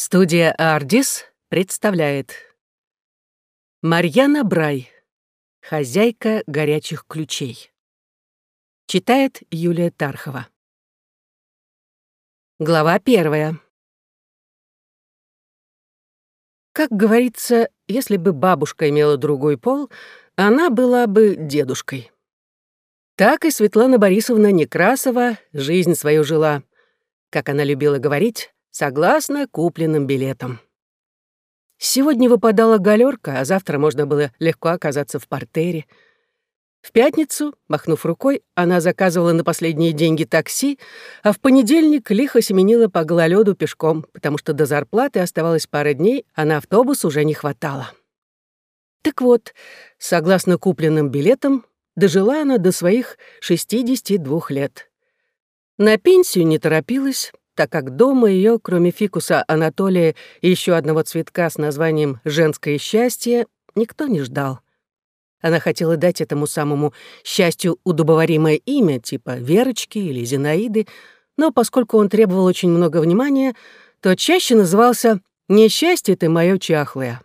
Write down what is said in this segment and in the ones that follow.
Студия «Ардис» представляет Марьяна Брай, хозяйка горячих ключей. Читает Юлия Тархова. Глава первая. Как говорится, если бы бабушка имела другой пол, она была бы дедушкой. Так и Светлана Борисовна Некрасова жизнь свою жила. Как она любила говорить, согласно купленным билетам. Сегодня выпадала галерка, а завтра можно было легко оказаться в портере. В пятницу, махнув рукой, она заказывала на последние деньги такси, а в понедельник лихо семенила по гололёду пешком, потому что до зарплаты оставалось пара дней, а на автобус уже не хватало. Так вот, согласно купленным билетам, дожила она до своих 62 лет. На пенсию не торопилась, так как дома ее, кроме фикуса Анатолия и еще одного цветка с названием «Женское счастье», никто не ждал. Она хотела дать этому самому счастью удобоваримое имя, типа Верочки или Зинаиды, но поскольку он требовал очень много внимания, то чаще назывался «Несчастье ты мое чахлое».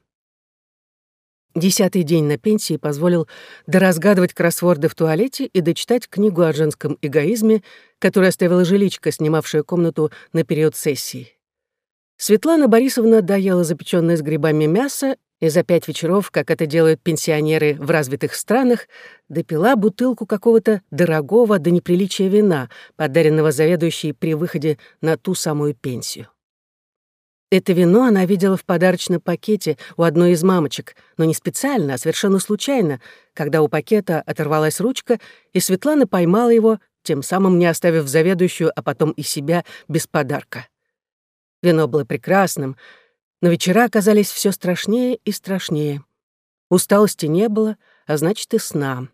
Десятый день на пенсии позволил доразгадывать кроссворды в туалете и дочитать книгу о женском эгоизме, которую оставила жиличка, снимавшая комнату на период сессии. Светлана Борисовна доела запечённое с грибами мясо и за пять вечеров, как это делают пенсионеры в развитых странах, допила бутылку какого-то дорогого до неприличия вина, подаренного заведующей при выходе на ту самую пенсию. Это вино она видела в подарочном пакете у одной из мамочек, но не специально, а совершенно случайно, когда у пакета оторвалась ручка, и Светлана поймала его, тем самым не оставив заведующую, а потом и себя без подарка. Вино было прекрасным, но вечера оказались все страшнее и страшнее. Усталости не было, а значит и сна.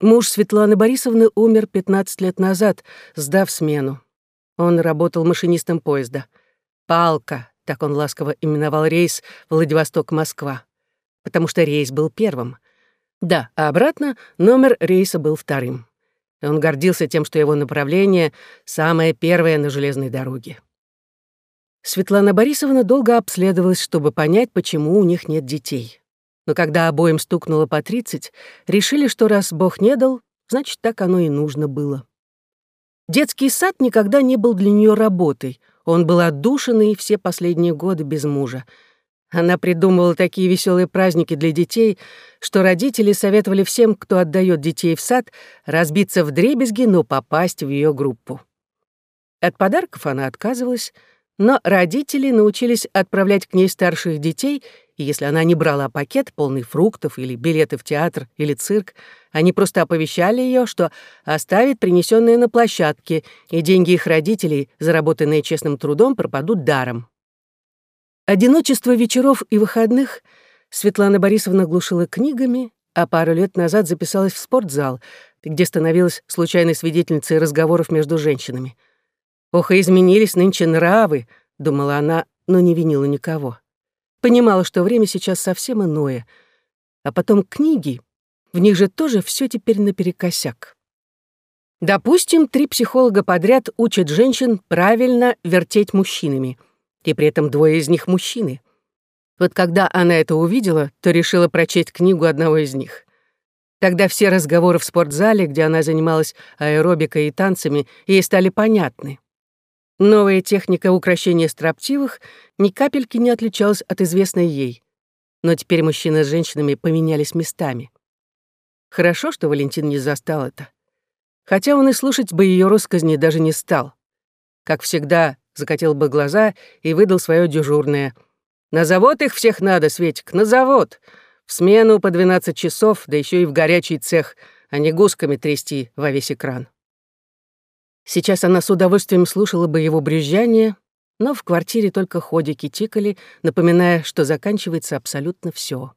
Муж Светланы Борисовны умер 15 лет назад, сдав смену. Он работал машинистом поезда — «Палка», так он ласково именовал рейс Владивосток-Москва, потому что рейс был первым. Да, а обратно номер рейса был вторым. И он гордился тем, что его направление — самое первое на железной дороге. Светлана Борисовна долго обследовалась, чтобы понять, почему у них нет детей. Но когда обоим стукнуло по тридцать, решили, что раз Бог не дал, значит, так оно и нужно было. Детский сад никогда не был для нее работой — он был отдушенный все последние годы без мужа. Она придумывала такие веселые праздники для детей, что родители советовали всем, кто отдает детей в сад, разбиться в дребезги, но попасть в ее группу. От подарков она отказывалась, но родители научились отправлять к ней старших детей, и если она не брала пакет, полный фруктов или билеты в театр или цирк, они просто оповещали ее, что оставит принесенные на площадке, и деньги их родителей, заработанные честным трудом, пропадут даром. Одиночество вечеров и выходных Светлана Борисовна глушила книгами, а пару лет назад записалась в спортзал, где становилась случайной свидетельницей разговоров между женщинами. «Ох, и изменились нынче нравы», — думала она, но не винила никого. Понимала, что время сейчас совсем иное. А потом книги, в них же тоже все теперь наперекосяк. Допустим, три психолога подряд учат женщин правильно вертеть мужчинами, и при этом двое из них мужчины. Вот когда она это увидела, то решила прочесть книгу одного из них. Тогда все разговоры в спортзале, где она занималась аэробикой и танцами, ей стали понятны. Новая техника украшения строптивых ни капельки не отличалась от известной ей. Но теперь мужчины с женщинами поменялись местами. Хорошо, что Валентин не застал это. Хотя он и слушать бы ее россказни даже не стал. Как всегда, закатил бы глаза и выдал свое дежурное. «На завод их всех надо, Светик, на завод! В смену по 12 часов, да еще и в горячий цех, а не гусками трясти во весь экран». Сейчас она с удовольствием слушала бы его брюзжание, но в квартире только ходики тикали, напоминая, что заканчивается абсолютно все.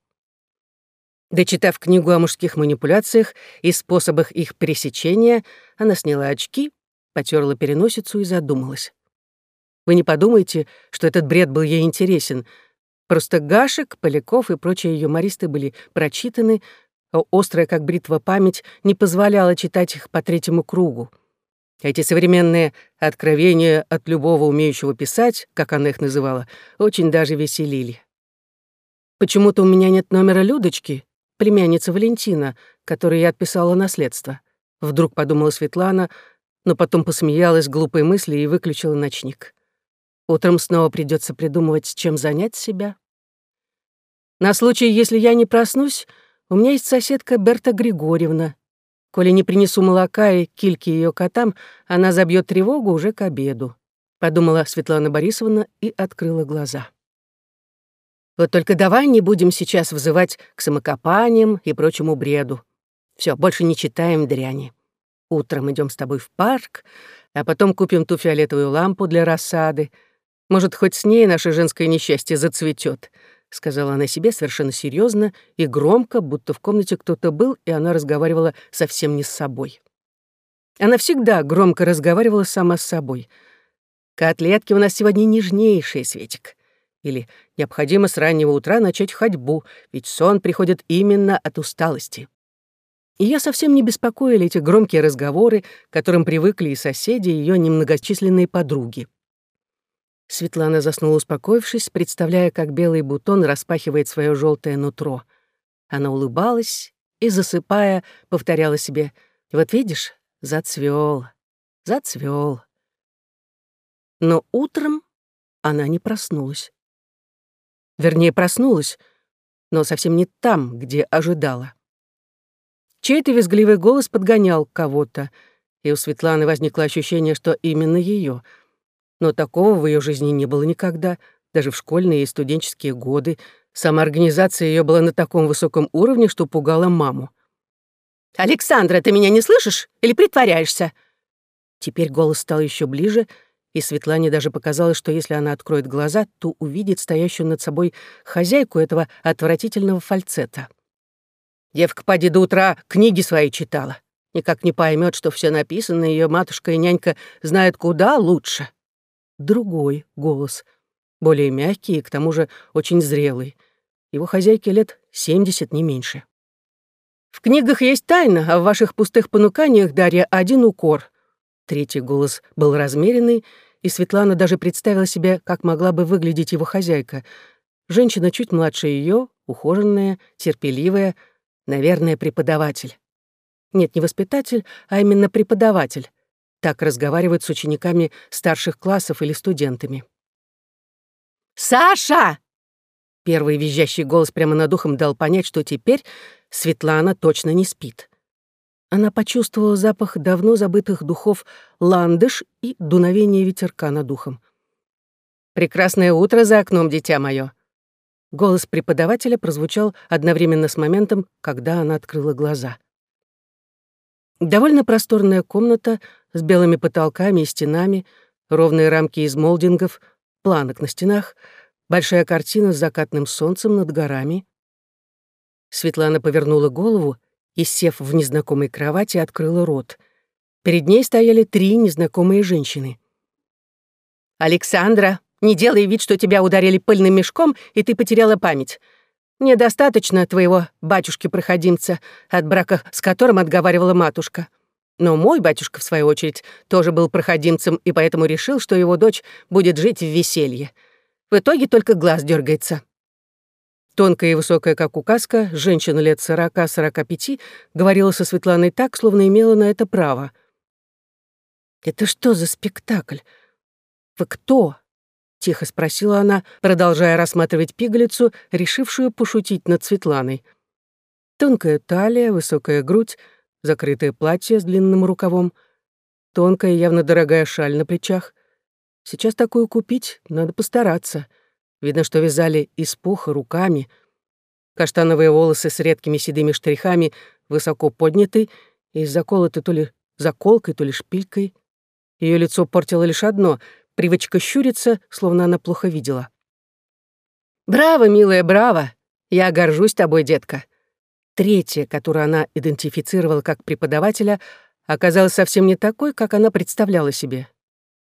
Дочитав книгу о мужских манипуляциях и способах их пересечения, она сняла очки, потерла переносицу и задумалась. Вы не подумайте, что этот бред был ей интересен. Просто Гашек, Поляков и прочие юмористы были прочитаны, а острая, как бритва, память не позволяла читать их по третьему кругу. Эти современные откровения от любого умеющего писать, как она их называла, очень даже веселили. Почему-то у меня нет номера Людочки, племянницы Валентина, которой я отписала наследство. Вдруг подумала Светлана, но потом посмеялась глупой мысли и выключила ночник. Утром снова придется придумывать, чем занять себя. На случай, если я не проснусь, у меня есть соседка Берта Григорьевна. Коли не принесу молока и кильки ее котам, она забьет тревогу уже к обеду», — подумала Светлана Борисовна и открыла глаза. «Вот только давай не будем сейчас вызывать к самокопаниям и прочему бреду. Все, больше не читаем дряни. Утром идем с тобой в парк, а потом купим ту фиолетовую лампу для рассады. Может, хоть с ней наше женское несчастье зацветет сказала она себе совершенно серьезно и громко, будто в комнате кто-то был, и она разговаривала совсем не с собой. Она всегда громко разговаривала сама с собой. «Котлетки у нас сегодня нежнейшие, Светик». Или «Необходимо с раннего утра начать ходьбу, ведь сон приходит именно от усталости». Ее совсем не беспокоили эти громкие разговоры, к которым привыкли и соседи, и ее немногочисленные подруги. Светлана заснула, успокоившись, представляя, как белый бутон распахивает свое желтое нутро. Она улыбалась и, засыпая, повторяла себе «Вот видишь, зацвел, зацвел». Но утром она не проснулась. Вернее, проснулась, но совсем не там, где ожидала. Чей-то визгливый голос подгонял кого-то, и у Светланы возникло ощущение, что именно ее — но такого в ее жизни не было никогда, даже в школьные и студенческие годы. Самоорганизация ее была на таком высоком уровне, что пугала маму. «Александра, ты меня не слышишь или притворяешься?» Теперь голос стал еще ближе, и Светлане даже показалось, что если она откроет глаза, то увидит стоящую над собой хозяйку этого отвратительного фальцета. Девка поди до утра книги свои читала. Никак не поймет, что все написано, ее матушка и нянька знают куда лучше другой голос, более мягкий и к тому же очень зрелый. Его хозяйке лет семьдесят не меньше. «В книгах есть тайна, а в ваших пустых понуканиях, Дарья, один укор». Третий голос был размеренный, и Светлана даже представила себе, как могла бы выглядеть его хозяйка. Женщина чуть младше ее, ухоженная, терпеливая, наверное, преподаватель. Нет, не воспитатель, а именно преподаватель. Так разговаривают с учениками старших классов или студентами. «Саша!» Первый визжащий голос прямо над ухом дал понять, что теперь Светлана точно не спит. Она почувствовала запах давно забытых духов ландыш и дуновение ветерка над ухом. «Прекрасное утро за окном, дитя мое!» Голос преподавателя прозвучал одновременно с моментом, когда она открыла глаза. Довольно просторная комната с белыми потолками и стенами, ровные рамки из молдингов, планок на стенах, большая картина с закатным солнцем над горами. Светлана повернула голову и, сев в незнакомой кровати, открыла рот. Перед ней стояли три незнакомые женщины. «Александра, не делай вид, что тебя ударили пыльным мешком, и ты потеряла память. Мне достаточно твоего батюшки-проходимца, от брака с которым отговаривала матушка. Но мой батюшка, в свою очередь, тоже был проходимцем и поэтому решил, что его дочь будет жить в веселье. В итоге только глаз дергается. Тонкая и высокая, как указка, женщина лет сорока-сорока пяти говорила со Светланой так, словно имела на это право. «Это что за спектакль? Вы кто?» Тихо спросила она, продолжая рассматривать пигалицу, решившую пошутить над Светланой. Тонкая талия, высокая грудь, закрытое платье с длинным рукавом, тонкая, явно дорогая шаль на плечах. Сейчас такую купить надо постараться. Видно, что вязали из пуха руками. Каштановые волосы с редкими седыми штрихами высоко подняты и заколоты то ли заколкой, то ли шпилькой. Ее лицо портило лишь одно — Привычка щуриться, словно она плохо видела. «Браво, милая, браво! Я горжусь тобой, детка!» Третья, которую она идентифицировала как преподавателя, оказалась совсем не такой, как она представляла себе.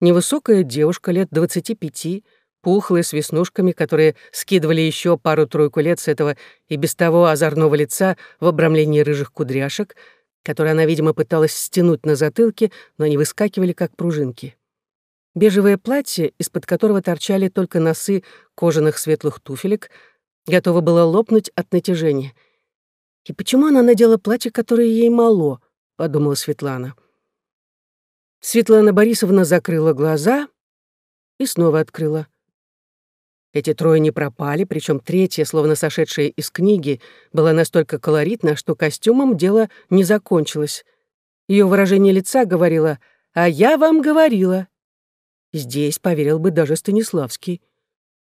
Невысокая девушка лет двадцати пяти, пухлая, с веснушками, которые скидывали еще пару-тройку лет с этого и без того озорного лица в обрамлении рыжих кудряшек, которые она, видимо, пыталась стянуть на затылке, но они выскакивали, как пружинки. Бежевое платье, из-под которого торчали только носы кожаных светлых туфелек, готово было лопнуть от натяжения. «И почему она надела платье, которое ей мало?» — подумала Светлана. Светлана Борисовна закрыла глаза и снова открыла. Эти трое не пропали, причем третья, словно сошедшая из книги, была настолько колоритна, что костюмом дело не закончилось. Ее выражение лица говорило «А я вам говорила». Здесь поверил бы даже Станиславский.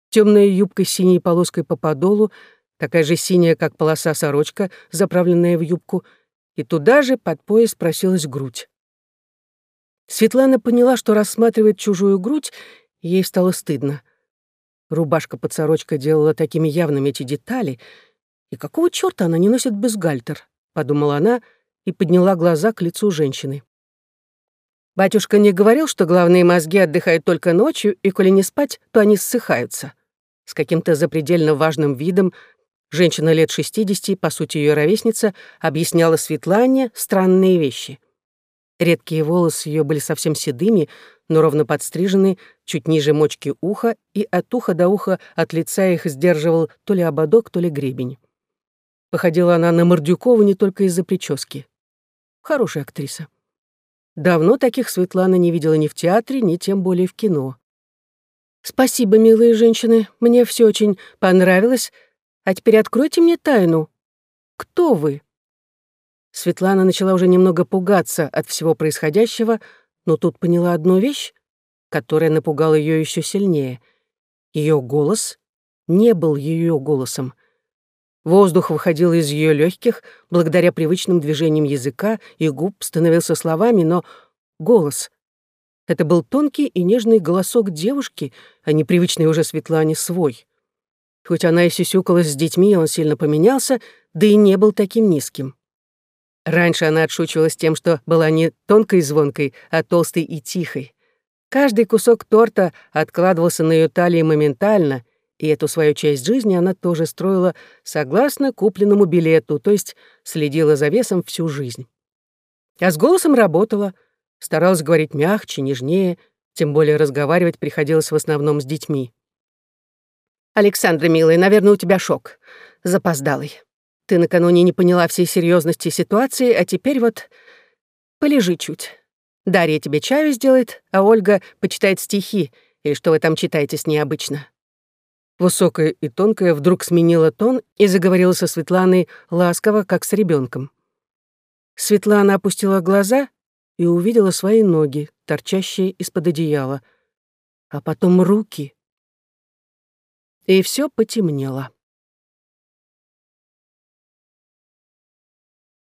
Темная юбка с синей полоской по подолу, такая же синяя, как полоса сорочка, заправленная в юбку, и туда же под пояс просилась грудь. Светлана поняла, что рассматривает чужую грудь, ей стало стыдно. Рубашка под сорочкой делала такими явными эти детали. И какого чёрта она не носит бюстгальтер? Подумала она и подняла глаза к лицу женщины. Батюшка не говорил, что главные мозги отдыхают только ночью, и коли не спать, то они ссыхаются. С каким-то запредельно важным видом женщина лет 60, по сути ее ровесница, объясняла Светлане странные вещи. Редкие волосы ее были совсем седыми, но ровно подстрижены, чуть ниже мочки уха, и от уха до уха от лица их сдерживал то ли ободок, то ли гребень. Походила она на Мордюкову не только из-за прически. Хорошая актриса. Давно таких Светлана не видела ни в театре, ни тем более в кино. «Спасибо, милые женщины, мне все очень понравилось. А теперь откройте мне тайну. Кто вы?» Светлана начала уже немного пугаться от всего происходящего, но тут поняла одну вещь, которая напугала ее еще сильнее. Ее голос не был ее голосом. Воздух выходил из ее легких благодаря привычным движениям языка, и губ становился словами, но голос — это был тонкий и нежный голосок девушки, а не привычный уже Светлане свой. Хоть она и сюсюкалась с детьми, он сильно поменялся, да и не был таким низким. Раньше она отшучивалась тем, что была не тонкой и звонкой, а толстой и тихой. Каждый кусок торта откладывался на ее талии моментально, и эту свою часть жизни она тоже строила согласно купленному билету, то есть следила за весом всю жизнь. А с голосом работала, старалась говорить мягче, нежнее, тем более разговаривать приходилось в основном с детьми. «Александра, милая, наверное, у тебя шок. Запоздалый. Ты накануне не поняла всей серьезности ситуации, а теперь вот полежи чуть. Дарья тебе чаю сделает, а Ольга почитает стихи, или что вы там читаете с ней обычно». Высокая и тонкая вдруг сменила тон и заговорила со Светланой ласково, как с ребенком. Светлана опустила глаза и увидела свои ноги, торчащие из-под одеяла, а потом руки. И все потемнело.